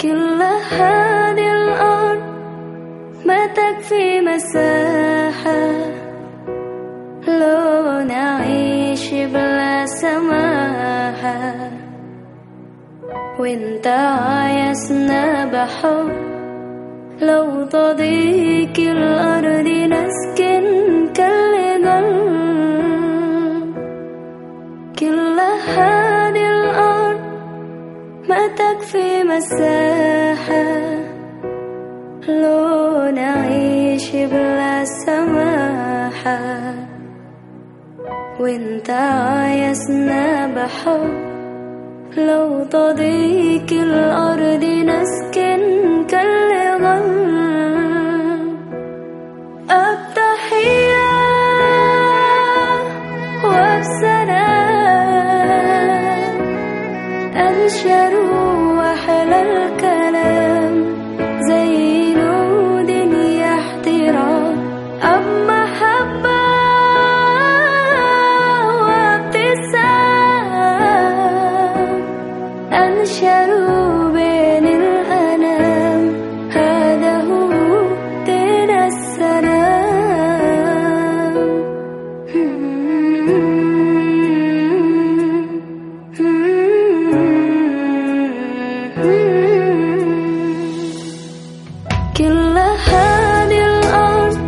كل هذه الأرض ما تكفي مساحة. لو نعيش بلا سماحة. وانت عايزنا بحب لو تضيق الأرض نسكن. تكفي مساحة لو نعيش بلا سماحة. وإنت عايزنا بحب لو تضيق الأرض كل الأرض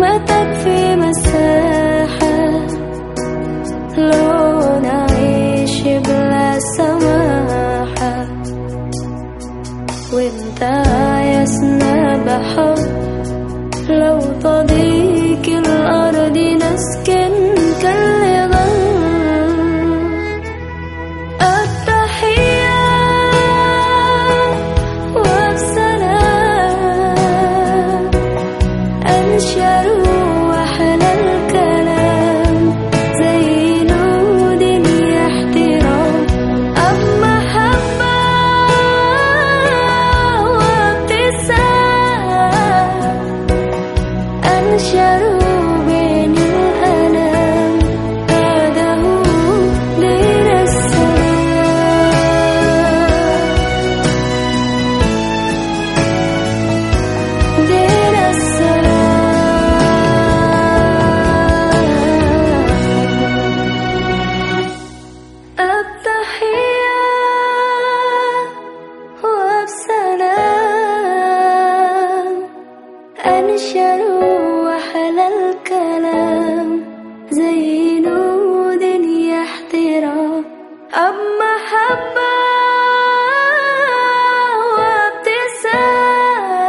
ما تكفي مساحة. لو وأحلى الكلام. زي نود يحترام أب محبة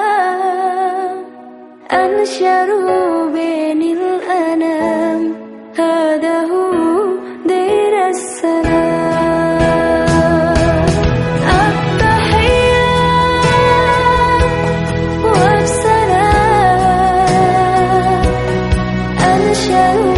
وابتسام. أنشر بين 人。